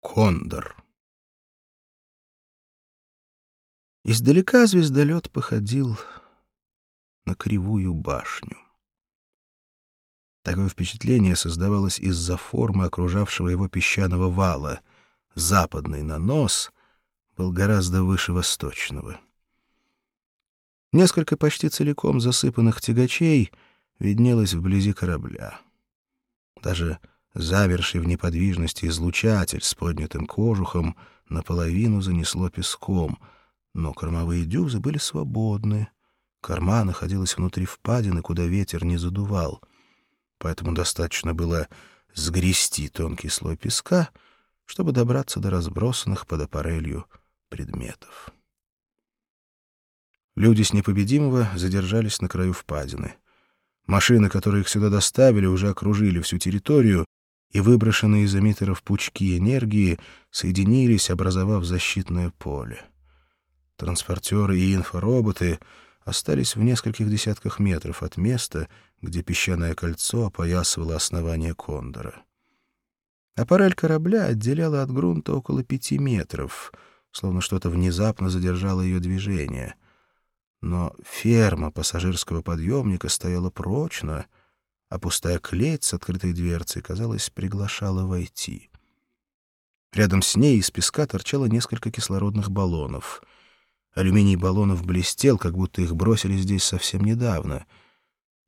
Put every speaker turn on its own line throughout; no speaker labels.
Кондор. Издалека звездолет походил на кривую башню. Такое впечатление создавалось из-за формы окружавшего его песчаного вала. Западный нанос был гораздо выше восточного. Несколько почти целиком засыпанных тягачей виднелось вблизи корабля. Даже замерший в неподвижности излучатель с поднятым кожухом наполовину занесло песком, но кормовые дюзы были свободны. Корма находилась внутри впадины, куда ветер не задувал, поэтому достаточно было сгрести тонкий слой песка, чтобы добраться до разбросанных под аппарелью предметов. Люди с непобедимого задержались на краю впадины. Машины, которые их сюда доставили, уже окружили всю территорию, и выброшенные из эмиттеров пучки энергии соединились, образовав защитное поле. Транспортеры и инфороботы остались в нескольких десятках метров от места, где песчаное кольцо опоясывало основание кондора. Аппарель корабля отделяла от грунта около пяти метров, словно что-то внезапно задержало ее движение. Но ферма пассажирского подъемника стояла прочно — а пустая клеть с открытой дверцей, казалось, приглашала войти. Рядом с ней из песка торчало несколько кислородных баллонов. Алюминий баллонов блестел, как будто их бросили здесь совсем недавно.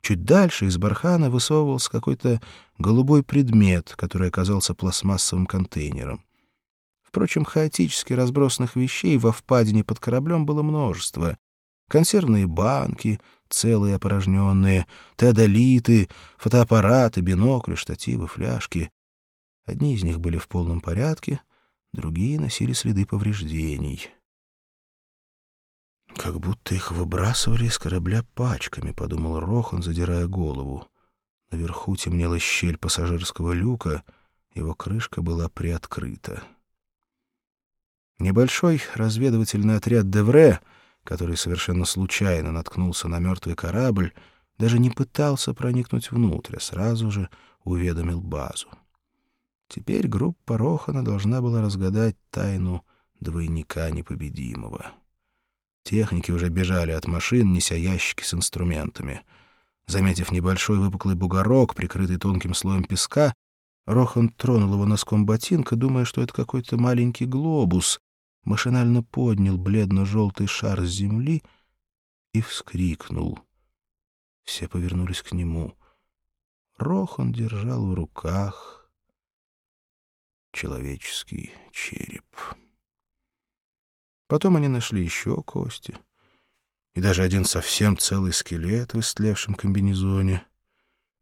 Чуть дальше из бархана высовывался какой-то голубой предмет, который оказался пластмассовым контейнером. Впрочем, хаотически разбросанных вещей во впадине под кораблем было множество. Консервные банки, целые опорожненные, теодолиты, фотоаппараты, бинокли, штативы, фляжки. Одни из них были в полном порядке, другие носили следы повреждений. «Как будто их выбрасывали из корабля пачками», — подумал Рохан, задирая голову. Наверху темнела щель пассажирского люка, его крышка была приоткрыта. Небольшой разведывательный отряд «Девре» который совершенно случайно наткнулся на мертвый корабль, даже не пытался проникнуть внутрь, а сразу же уведомил базу. Теперь группа Рохана должна была разгадать тайну двойника непобедимого. Техники уже бежали от машин, неся ящики с инструментами. Заметив небольшой выпуклый бугорок, прикрытый тонким слоем песка, Рохан тронул его носком ботинка, думая, что это какой-то маленький глобус, машинально поднял бледно-желтый шар с земли и вскрикнул. Все повернулись к нему. Рохан держал в руках человеческий череп. Потом они нашли еще кости и даже один совсем целый скелет в истлевшем комбинезоне.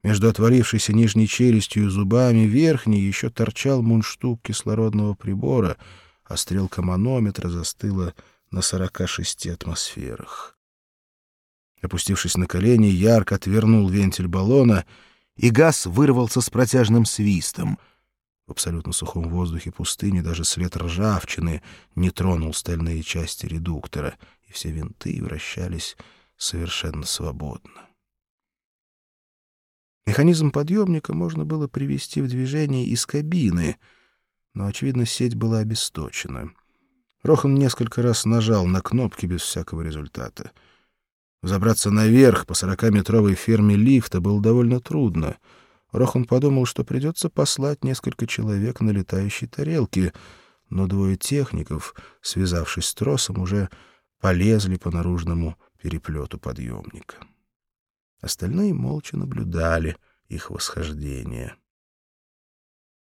Между отворившейся нижней челюстью и зубами верхней еще торчал мундштук кислородного прибора — а стрелка манометра застыла на 46 атмосферах. Опустившись на колени, ярко отвернул вентиль баллона, и газ вырвался с протяжным свистом. В абсолютно сухом воздухе пустыни даже след ржавчины не тронул стальные части редуктора, и все винты вращались совершенно свободно. Механизм подъемника можно было привести в движение из кабины — но, очевидно, сеть была обесточена. Рохан несколько раз нажал на кнопки без всякого результата. Забраться наверх по сорокаметровой ферме лифта было довольно трудно. Рохан подумал, что придется послать несколько человек на летающей тарелке, но двое техников, связавшись с тросом, уже полезли по наружному переплету подъемника. Остальные молча наблюдали их восхождение.